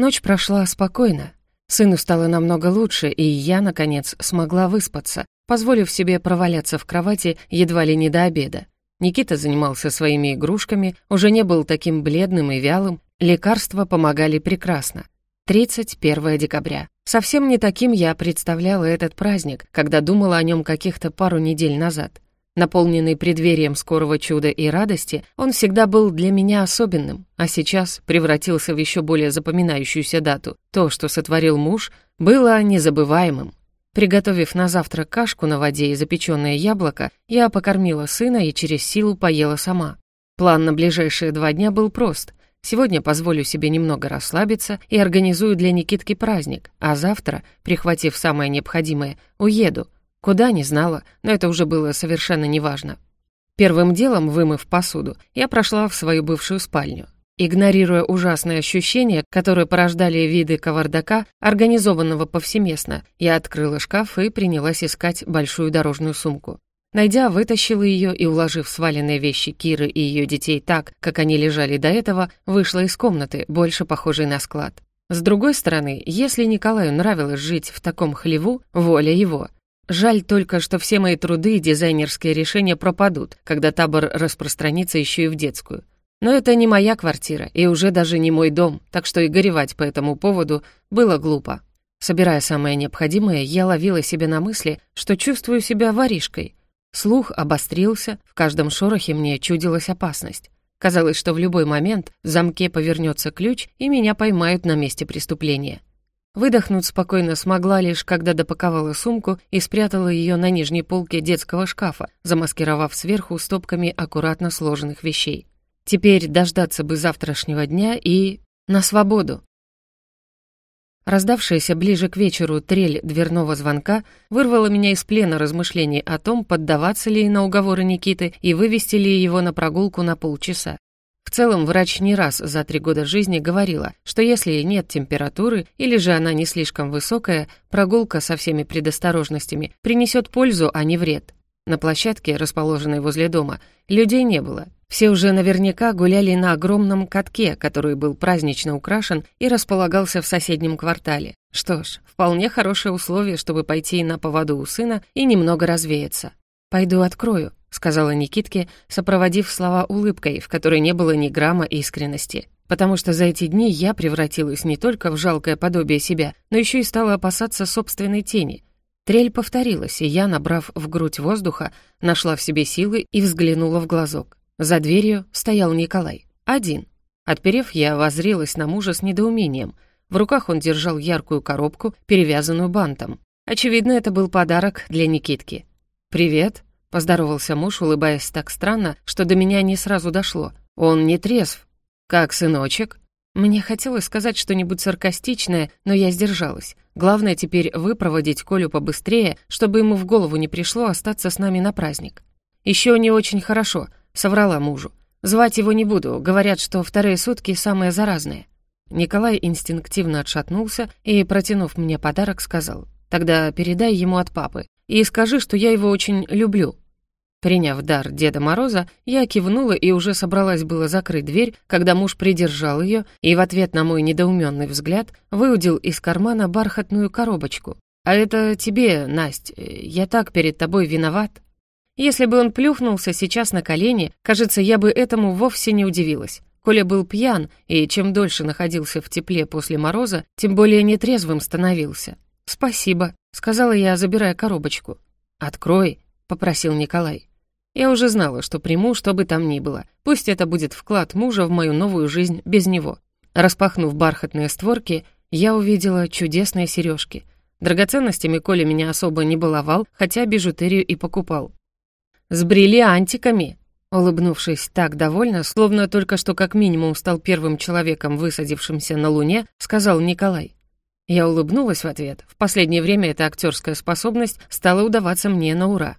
Ночь прошла спокойно. Сыну стало намного лучше, и я, наконец, смогла выспаться, позволив себе проваляться в кровати едва ли не до обеда. Никита занимался своими игрушками, уже не был таким бледным и вялым, лекарства помогали прекрасно. 31 декабря. Совсем не таким я представляла этот праздник, когда думала о нем каких-то пару недель назад. Наполненный преддверием скорого чуда и радости, он всегда был для меня особенным, а сейчас превратился в еще более запоминающуюся дату. То, что сотворил муж, было незабываемым. Приготовив на завтрак кашку на воде и запеченное яблоко, я покормила сына и через силу поела сама. План на ближайшие два дня был прост. Сегодня позволю себе немного расслабиться и организую для Никитки праздник, а завтра, прихватив самое необходимое, уеду — Куда, не знала, но это уже было совершенно неважно. Первым делом, вымыв посуду, я прошла в свою бывшую спальню. Игнорируя ужасные ощущения, которые порождали виды кавардака, организованного повсеместно, я открыла шкаф и принялась искать большую дорожную сумку. Найдя, вытащила ее и, уложив сваленные вещи Киры и ее детей так, как они лежали до этого, вышла из комнаты, больше похожей на склад. С другой стороны, если Николаю нравилось жить в таком хлеву, воля его — Жаль только, что все мои труды и дизайнерские решения пропадут, когда табор распространится еще и в детскую. Но это не моя квартира и уже даже не мой дом, так что и горевать по этому поводу было глупо. Собирая самое необходимое, я ловила себя на мысли, что чувствую себя воришкой. Слух обострился, в каждом шорохе мне чудилась опасность. Казалось, что в любой момент в замке повернется ключ, и меня поймают на месте преступления. Выдохнуть спокойно смогла лишь, когда допаковала сумку и спрятала ее на нижней полке детского шкафа, замаскировав сверху стопками аккуратно сложенных вещей. Теперь дождаться бы завтрашнего дня и... на свободу. Раздавшаяся ближе к вечеру трель дверного звонка вырвала меня из плена размышлений о том, поддаваться ли на уговоры Никиты и вывести ли его на прогулку на полчаса. В целом, врач не раз за три года жизни говорила, что если нет температуры или же она не слишком высокая, прогулка со всеми предосторожностями принесет пользу, а не вред. На площадке, расположенной возле дома, людей не было. Все уже наверняка гуляли на огромном катке, который был празднично украшен и располагался в соседнем квартале. Что ж, вполне хорошее условие, чтобы пойти на поводу у сына и немного развеяться. «Пойду открою», — сказала Никитке, сопроводив слова улыбкой, в которой не было ни грамма искренности. «Потому что за эти дни я превратилась не только в жалкое подобие себя, но еще и стала опасаться собственной тени». Трель повторилась, и я, набрав в грудь воздуха, нашла в себе силы и взглянула в глазок. За дверью стоял Николай. Один. Отперев, я возрилась на мужа с недоумением. В руках он держал яркую коробку, перевязанную бантом. Очевидно, это был подарок для Никитки. «Привет», — поздоровался муж, улыбаясь так странно, что до меня не сразу дошло. «Он не трезв». «Как сыночек?» Мне хотелось сказать что-нибудь саркастичное, но я сдержалась. Главное теперь выпроводить Колю побыстрее, чтобы ему в голову не пришло остаться с нами на праздник. Еще не очень хорошо», — соврала мужу. «Звать его не буду, говорят, что вторые сутки самые заразные». Николай инстинктивно отшатнулся и, протянув мне подарок, сказал, «Тогда передай ему от папы и скажи, что я его очень люблю». Приняв дар Деда Мороза, я кивнула и уже собралась было закрыть дверь, когда муж придержал ее и в ответ на мой недоуменный взгляд выудил из кармана бархатную коробочку. «А это тебе, Насть, я так перед тобой виноват». Если бы он плюхнулся сейчас на колени, кажется, я бы этому вовсе не удивилась. Коля был пьян, и чем дольше находился в тепле после мороза, тем более нетрезвым становился. «Спасибо», — сказала я, забирая коробочку. «Открой», — попросил Николай. Я уже знала, что приму, что бы там ни было. Пусть это будет вклад мужа в мою новую жизнь без него. Распахнув бархатные створки, я увидела чудесные сережки. Драгоценностями Коля меня особо не баловал, хотя бижутерию и покупал. «С бриллиантиками!» Улыбнувшись так довольно, словно только что как минимум стал первым человеком, высадившимся на Луне, сказал Николай. Я улыбнулась в ответ. В последнее время эта актерская способность стала удаваться мне на ура.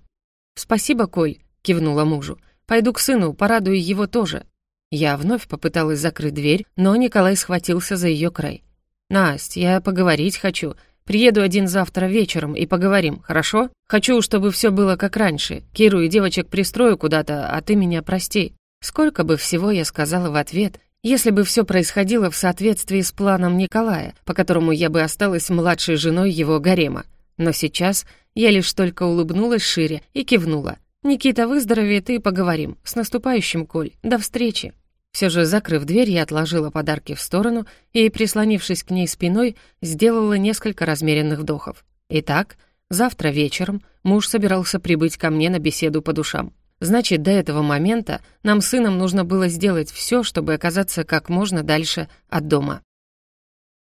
«Спасибо, Коль», — кивнула мужу. «Пойду к сыну, порадую его тоже». Я вновь попыталась закрыть дверь, но Николай схватился за ее край. «Насть, я поговорить хочу. Приеду один завтра вечером и поговорим, хорошо? Хочу, чтобы все было как раньше. Киру и девочек пристрою куда-то, а ты меня прости». Сколько бы всего я сказала в ответ, Если бы все происходило в соответствии с планом Николая, по которому я бы осталась младшей женой его гарема. Но сейчас я лишь только улыбнулась шире и кивнула. «Никита выздоровеет и поговорим. С наступающим, Коль. До встречи». Все же, закрыв дверь, я отложила подарки в сторону и, прислонившись к ней спиной, сделала несколько размеренных вдохов. Итак, завтра вечером муж собирался прибыть ко мне на беседу по душам. Значит, до этого момента нам с сыном нужно было сделать все, чтобы оказаться как можно дальше от дома.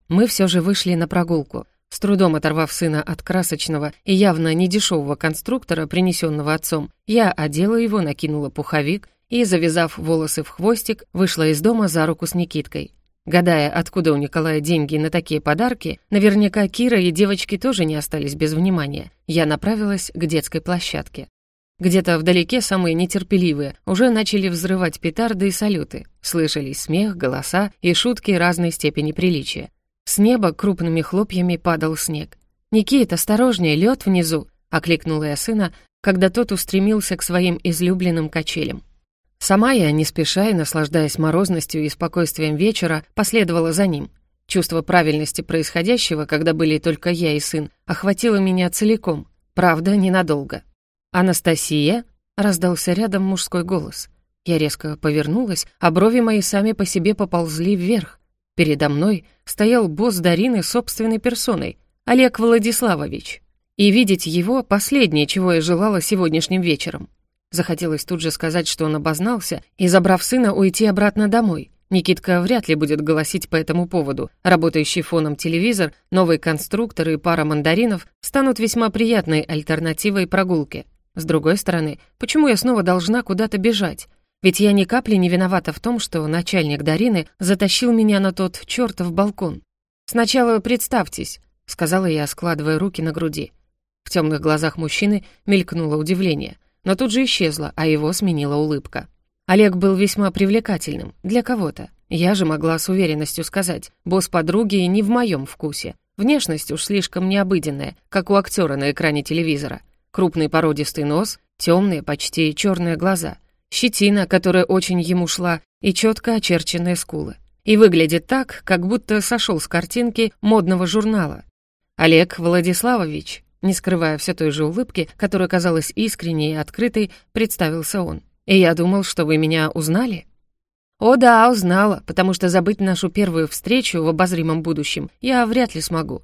Мы все же вышли на прогулку. С трудом оторвав сына от красочного и явно недешевого конструктора, принесенного отцом, я одела его, накинула пуховик и, завязав волосы в хвостик, вышла из дома за руку с Никиткой. Гадая, откуда у Николая деньги на такие подарки, наверняка Кира и девочки тоже не остались без внимания. Я направилась к детской площадке. Где-то вдалеке самые нетерпеливые уже начали взрывать петарды и салюты. Слышались смех, голоса и шутки разной степени приличия. С неба крупными хлопьями падал снег. «Никит, осторожнее, лед внизу!» — окликнула я сына, когда тот устремился к своим излюбленным качелям. Сама я, не спеша и наслаждаясь морозностью и спокойствием вечера, последовала за ним. Чувство правильности происходящего, когда были только я и сын, охватило меня целиком, правда, ненадолго. «Анастасия?» — раздался рядом мужской голос. Я резко повернулась, а брови мои сами по себе поползли вверх. Передо мной стоял босс Дарины собственной персоной, Олег Владиславович. И видеть его — последнее, чего я желала сегодняшним вечером. Захотелось тут же сказать, что он обознался, и, забрав сына, уйти обратно домой. Никитка вряд ли будет голосить по этому поводу. Работающий фоном телевизор, новый конструктор и пара мандаринов станут весьма приятной альтернативой прогулке. С другой стороны, почему я снова должна куда-то бежать? Ведь я ни капли не виновата в том, что начальник Дарины затащил меня на тот чертов балкон. «Сначала представьтесь», — сказала я, складывая руки на груди. В темных глазах мужчины мелькнуло удивление, но тут же исчезло, а его сменила улыбка. Олег был весьма привлекательным для кого-то. Я же могла с уверенностью сказать, босс подруги не в моем вкусе. Внешность уж слишком необыденная, как у актера на экране телевизора — крупный породистый нос, темные, почти черные глаза, щетина, которая очень ему шла, и четко очерченные скулы. И выглядит так, как будто сошел с картинки модного журнала. Олег Владиславович, не скрывая все той же улыбки, которая казалась искренней и открытой, представился он. «И я думал, что вы меня узнали?» «О да, узнала, потому что забыть нашу первую встречу в обозримом будущем я вряд ли смогу.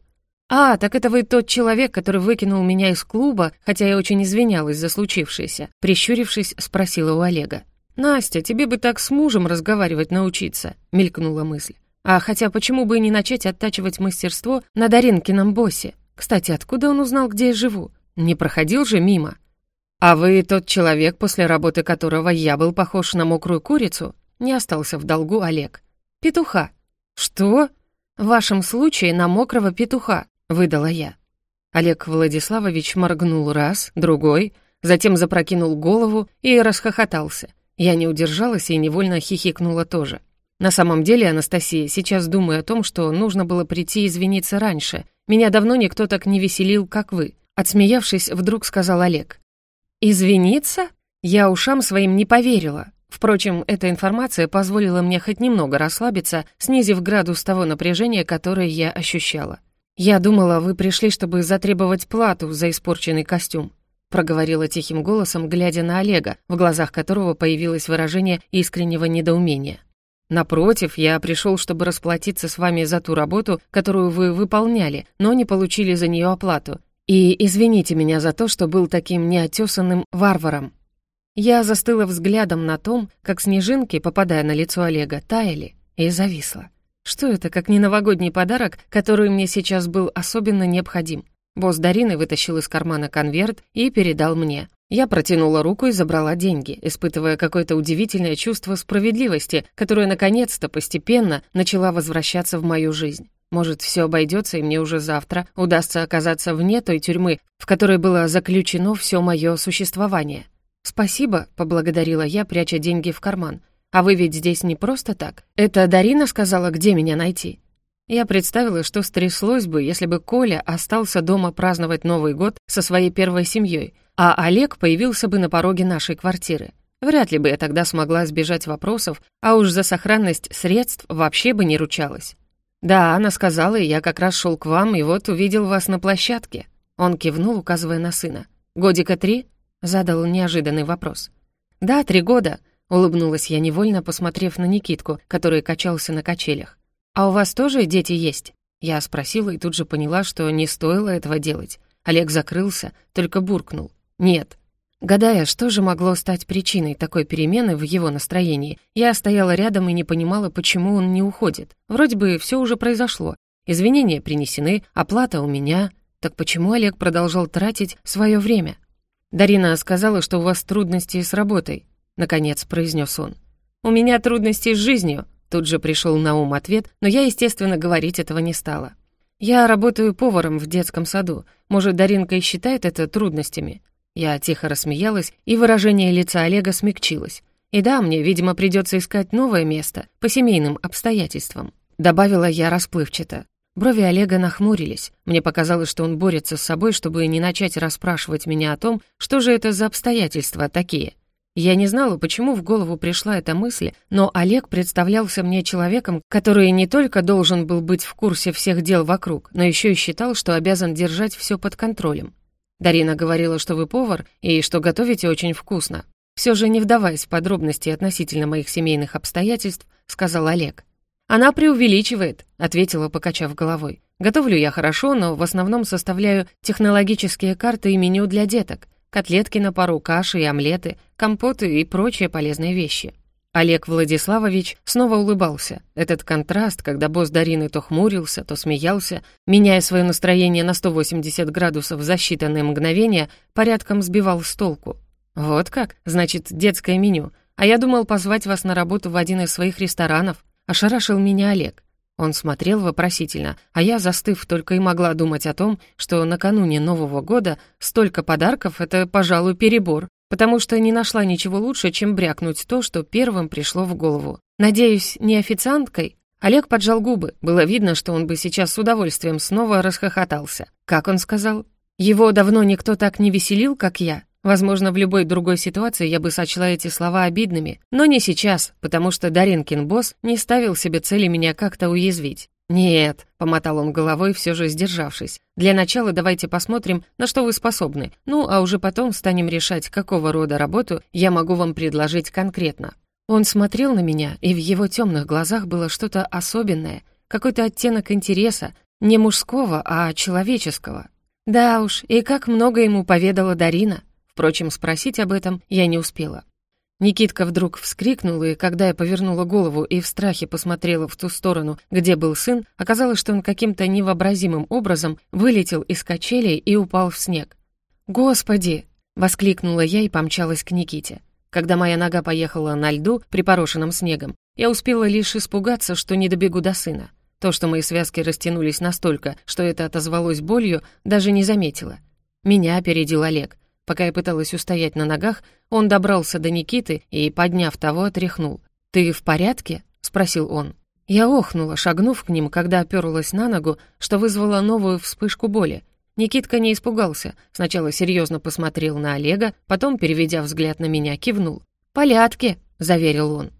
«А, так это вы тот человек, который выкинул меня из клуба, хотя я очень извинялась за случившееся», прищурившись, спросила у Олега. «Настя, тебе бы так с мужем разговаривать научиться», — мелькнула мысль. «А хотя почему бы и не начать оттачивать мастерство на Даринкином боссе? Кстати, откуда он узнал, где я живу? Не проходил же мимо». «А вы тот человек, после работы которого я был похож на мокрую курицу?» Не остался в долгу Олег. «Петуха». «Что?» «В вашем случае на мокрого петуха выдала я. Олег Владиславович моргнул раз, другой, затем запрокинул голову и расхохотался. Я не удержалась и невольно хихикнула тоже. На самом деле, Анастасия, сейчас думаю о том, что нужно было прийти извиниться раньше. Меня давно никто так не веселил, как вы. Отсмеявшись, вдруг сказал Олег. «Извиниться?» Я ушам своим не поверила. Впрочем, эта информация позволила мне хоть немного расслабиться, снизив градус того напряжения, которое я ощущала. «Я думала, вы пришли, чтобы затребовать плату за испорченный костюм», проговорила тихим голосом, глядя на Олега, в глазах которого появилось выражение искреннего недоумения. «Напротив, я пришел, чтобы расплатиться с вами за ту работу, которую вы выполняли, но не получили за нее оплату. И извините меня за то, что был таким неотесанным варваром». Я застыла взглядом на том, как снежинки, попадая на лицо Олега, таяли, и зависла. Что это, как не новогодний подарок, который мне сейчас был особенно необходим? Босс Дарины вытащил из кармана конверт и передал мне. Я протянула руку и забрала деньги, испытывая какое-то удивительное чувство справедливости, которое наконец-то постепенно начала возвращаться в мою жизнь. Может, все обойдется, и мне уже завтра удастся оказаться вне той тюрьмы, в которой было заключено все мое существование. «Спасибо», — поблагодарила я, пряча деньги в карман. А вы ведь здесь не просто так. Это Дарина сказала, где меня найти. Я представила, что стряслось бы, если бы Коля остался дома праздновать Новый год со своей первой семьей, а Олег появился бы на пороге нашей квартиры. Вряд ли бы я тогда смогла сбежать вопросов, а уж за сохранность средств вообще бы не ручалась. «Да, она сказала, и я как раз шел к вам, и вот увидел вас на площадке». Он кивнул, указывая на сына. «Годика три?» — задал неожиданный вопрос. «Да, три года», — улыбнулась я невольно, посмотрев на Никитку, который качался на качелях. «А у вас тоже дети есть?» Я спросила и тут же поняла, что не стоило этого делать. Олег закрылся, только буркнул. «Нет». Гадая, что же могло стать причиной такой перемены в его настроении, я стояла рядом и не понимала, почему он не уходит. Вроде бы все уже произошло. Извинения принесены, оплата у меня. Так почему Олег продолжал тратить свое время? «Дарина сказала, что у вас трудности с работой», — наконец произнес он. «У меня трудности с жизнью», — тут же пришел на ум ответ, но я, естественно, говорить этого не стала. «Я работаю поваром в детском саду. Может, Даринка и считает это трудностями?» Я тихо рассмеялась, и выражение лица Олега смягчилось. «И да, мне, видимо, придется искать новое место по семейным обстоятельствам», — добавила я расплывчато. Брови Олега нахмурились. Мне показалось, что он борется с собой, чтобы не начать расспрашивать меня о том, что же это за обстоятельства такие. Я не знала, почему в голову пришла эта мысль, но Олег представлялся мне человеком, который не только должен был быть в курсе всех дел вокруг, но еще и считал, что обязан держать все под контролем. Дарина говорила, что вы повар и что готовите очень вкусно. Все же, не вдаваясь в подробности относительно моих семейных обстоятельств, сказал Олег. «Она преувеличивает», — ответила, покачав головой. «Готовлю я хорошо, но в основном составляю технологические карты и меню для деток, котлетки на пару, каши и омлеты, компоты и прочие полезные вещи». Олег Владиславович снова улыбался. Этот контраст, когда босс Дарины то хмурился, то смеялся, меняя свое настроение на 180 градусов за считанные мгновения, порядком сбивал с толку. «Вот как? Значит, детское меню. А я думал позвать вас на работу в один из своих ресторанов. Ошарашил меня Олег. Он смотрел вопросительно, а я, застыв, только и могла думать о том, что накануне Нового года столько подарков — это, пожалуй, перебор, потому что не нашла ничего лучше, чем брякнуть то, что первым пришло в голову. Надеюсь, не официанткой? Олег поджал губы. Было видно, что он бы сейчас с удовольствием снова расхохотался. Как он сказал? Его давно никто так не веселил, как я. Возможно, в любой другой ситуации я бы сочла эти слова обидными, но не сейчас, потому что Даринкин босс не ставил себе цели меня как-то уязвить. «Нет», — помотал он головой, все же сдержавшись. «Для начала давайте посмотрим, на что вы способны, ну, а уже потом станем решать, какого рода работу я могу вам предложить конкретно». Он смотрел на меня, и в его темных глазах было что-то особенное, какой-то оттенок интереса, не мужского, а человеческого. Да уж, и как много ему поведала Дарина. Впрочем, спросить об этом я не успела. Никитка вдруг вскрикнул, и когда я повернула голову и в страхе посмотрела в ту сторону, где был сын, оказалось, что он каким-то невообразимым образом вылетел из качелей и упал в снег. «Господи!» — воскликнула я и помчалась к Никите. Когда моя нога поехала на льду, припорошенном снегом, я успела лишь испугаться, что не добегу до сына. То, что мои связки растянулись настолько, что это отозвалось болью, даже не заметила. Меня опередил Олег. Пока я пыталась устоять на ногах, он добрался до Никиты и, подняв того, отряхнул. «Ты в порядке?» — спросил он. Я охнула, шагнув к ним, когда оперлась на ногу, что вызвало новую вспышку боли. Никитка не испугался. Сначала серьезно посмотрел на Олега, потом, переведя взгляд на меня, кивнул. «Порядке», — заверил он.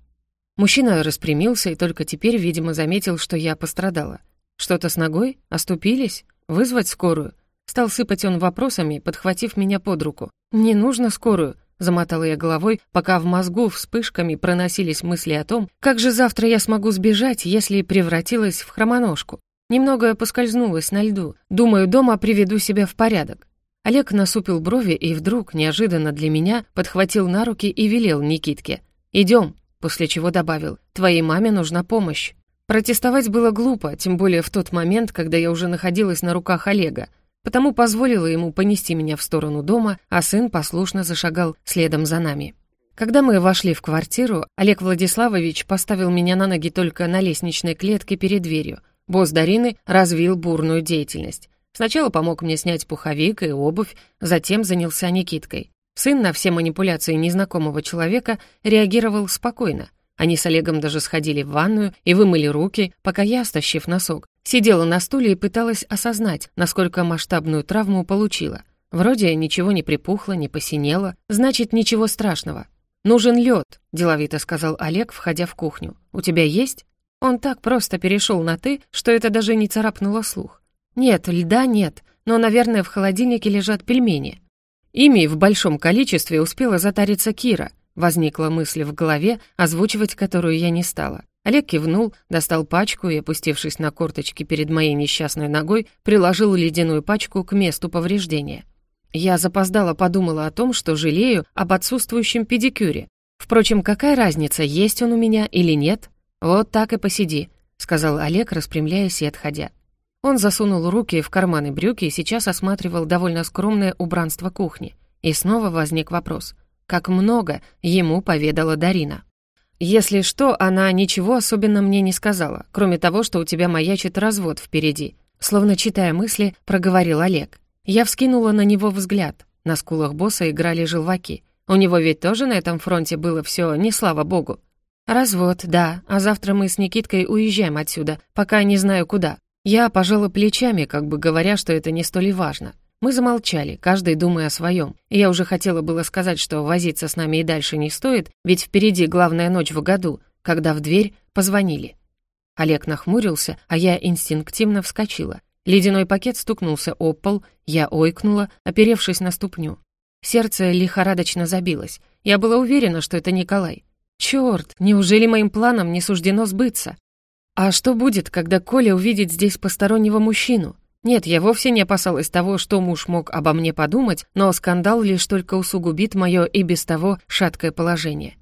Мужчина распрямился и только теперь, видимо, заметил, что я пострадала. «Что-то с ногой? Оступились? Вызвать скорую?» Стал сыпать он вопросами, подхватив меня под руку. «Не нужно скорую», — замотала я головой, пока в мозгу вспышками проносились мысли о том, как же завтра я смогу сбежать, если превратилась в хромоножку. Немного поскользнулась на льду. Думаю, дома приведу себя в порядок. Олег насупил брови и вдруг, неожиданно для меня, подхватил на руки и велел Никитке. «Идем», после чего добавил, «Твоей маме нужна помощь». Протестовать было глупо, тем более в тот момент, когда я уже находилась на руках Олега, потому позволила ему понести меня в сторону дома, а сын послушно зашагал следом за нами. Когда мы вошли в квартиру, Олег Владиславович поставил меня на ноги только на лестничной клетке перед дверью. Босс Дарины развил бурную деятельность. Сначала помог мне снять пуховик и обувь, затем занялся Никиткой. Сын на все манипуляции незнакомого человека реагировал спокойно. Они с Олегом даже сходили в ванную и вымыли руки, пока я, стащив носок, Сидела на стуле и пыталась осознать, насколько масштабную травму получила. Вроде ничего не припухло, не посинело, значит, ничего страшного. «Нужен лед», — деловито сказал Олег, входя в кухню. «У тебя есть?» Он так просто перешел на «ты», что это даже не царапнуло слух. «Нет, льда нет, но, наверное, в холодильнике лежат пельмени». Ими в большом количестве успела затариться Кира. Возникла мысль в голове, озвучивать которую я не стала. Олег кивнул, достал пачку и, опустившись на корточки перед моей несчастной ногой, приложил ледяную пачку к месту повреждения. Я запоздала подумала о том, что жалею об отсутствующем педикюре. Впрочем, какая разница, есть он у меня или нет? Вот так и посиди, сказал Олег, распрямляясь и отходя. Он засунул руки в карманы брюки и сейчас осматривал довольно скромное убранство кухни. И снова возник вопрос: как много ему поведала Дарина? Если что, она ничего особенно мне не сказала, кроме того, что у тебя маячит развод впереди. Словно читая мысли, проговорил Олег. Я вскинула на него взгляд. На скулах босса играли желваки. У него ведь тоже на этом фронте было все не слава богу. Развод, да, а завтра мы с Никиткой уезжаем отсюда, пока не знаю куда. Я пожала плечами, как бы говоря, что это не столь важно. Мы замолчали, каждый думая о своем. Я уже хотела было сказать, что возиться с нами и дальше не стоит, ведь впереди главная ночь в году, когда в дверь позвонили. Олег нахмурился, а я инстинктивно вскочила. Ледяной пакет стукнулся об пол, я ойкнула, оперевшись на ступню. Сердце лихорадочно забилось. Я была уверена, что это Николай. Чёрт, неужели моим планам не суждено сбыться? А что будет, когда Коля увидит здесь постороннего мужчину? Нет, я вовсе не опасалась того, что муж мог обо мне подумать, но скандал лишь только усугубит мое и без того шаткое положение.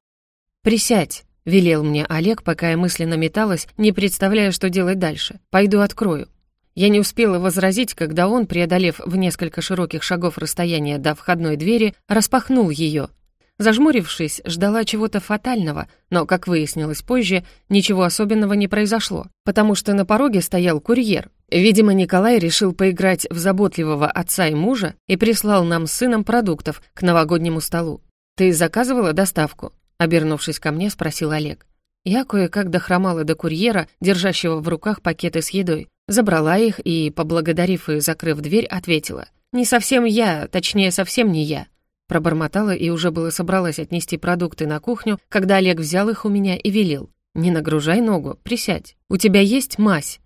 «Присядь», — велел мне Олег, пока я мысленно металась, не представляя, что делать дальше. «Пойду открою». Я не успела возразить, когда он, преодолев в несколько широких шагов расстояние до входной двери, распахнул ее. Зажмурившись, ждала чего-то фатального, но, как выяснилось позже, ничего особенного не произошло, потому что на пороге стоял курьер. Видимо, Николай решил поиграть в заботливого отца и мужа и прислал нам с сыном продуктов к новогоднему столу. «Ты заказывала доставку?» Обернувшись ко мне, спросил Олег. Я кое-как дохромала до курьера, держащего в руках пакеты с едой. Забрала их и, поблагодарив и закрыв дверь, ответила. «Не совсем я, точнее, совсем не я». Пробормотала и уже было собралась отнести продукты на кухню, когда Олег взял их у меня и велел. «Не нагружай ногу, присядь. У тебя есть мазь».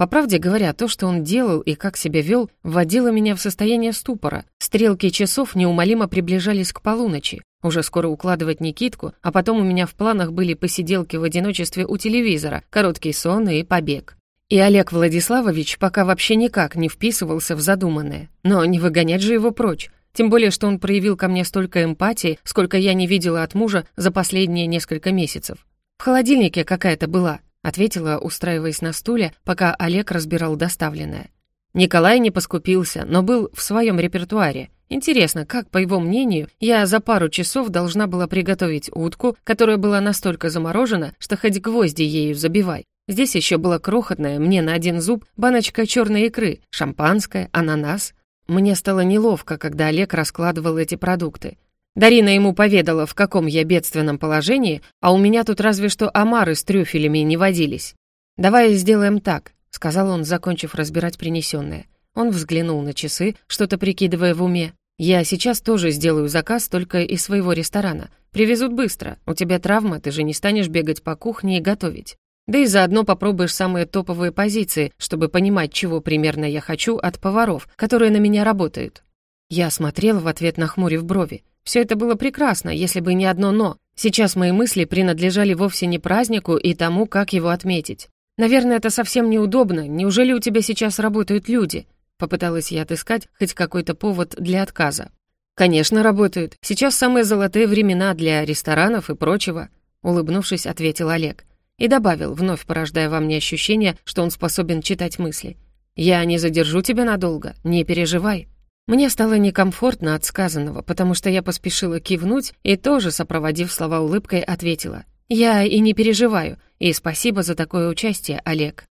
По правде говоря, то, что он делал и как себя вел, вводило меня в состояние ступора. Стрелки часов неумолимо приближались к полуночи. Уже скоро укладывать Никитку, а потом у меня в планах были посиделки в одиночестве у телевизора, короткий сон и побег. И Олег Владиславович пока вообще никак не вписывался в задуманное. Но не выгонять же его прочь. Тем более, что он проявил ко мне столько эмпатии, сколько я не видела от мужа за последние несколько месяцев. «В холодильнике какая-то была», — ответила, устраиваясь на стуле, пока Олег разбирал доставленное. Николай не поскупился, но был в своем репертуаре. Интересно, как, по его мнению, я за пару часов должна была приготовить утку, которая была настолько заморожена, что хоть гвозди ею забивай. Здесь еще была крохотная, мне на один зуб, баночка черной икры, шампанское, ананас. Мне стало неловко, когда Олег раскладывал эти продукты. Дарина ему поведала, в каком я бедственном положении, а у меня тут разве что омары с трюфелями не водились. «Давай сделаем так», — сказал он, закончив разбирать принесенное. Он взглянул на часы, что-то прикидывая в уме. «Я сейчас тоже сделаю заказ только из своего ресторана. Привезут быстро. У тебя травма, ты же не станешь бегать по кухне и готовить. Да и заодно попробуешь самые топовые позиции, чтобы понимать, чего примерно я хочу от поваров, которые на меня работают». Я смотрела в ответ, нахмурив брови. Все это было прекрасно, если бы не одно «но». Сейчас мои мысли принадлежали вовсе не празднику и тому, как его отметить. «Наверное, это совсем неудобно. Неужели у тебя сейчас работают люди?» Попыталась я отыскать хоть какой-то повод для отказа. «Конечно, работают. Сейчас самые золотые времена для ресторанов и прочего», улыбнувшись, ответил Олег и добавил, вновь порождая во мне ощущение, что он способен читать мысли. «Я не задержу тебя надолго, не переживай». Мне стало некомфортно от сказанного, потому что я поспешила кивнуть и тоже, сопроводив слова улыбкой, ответила. «Я и не переживаю, и спасибо за такое участие, Олег».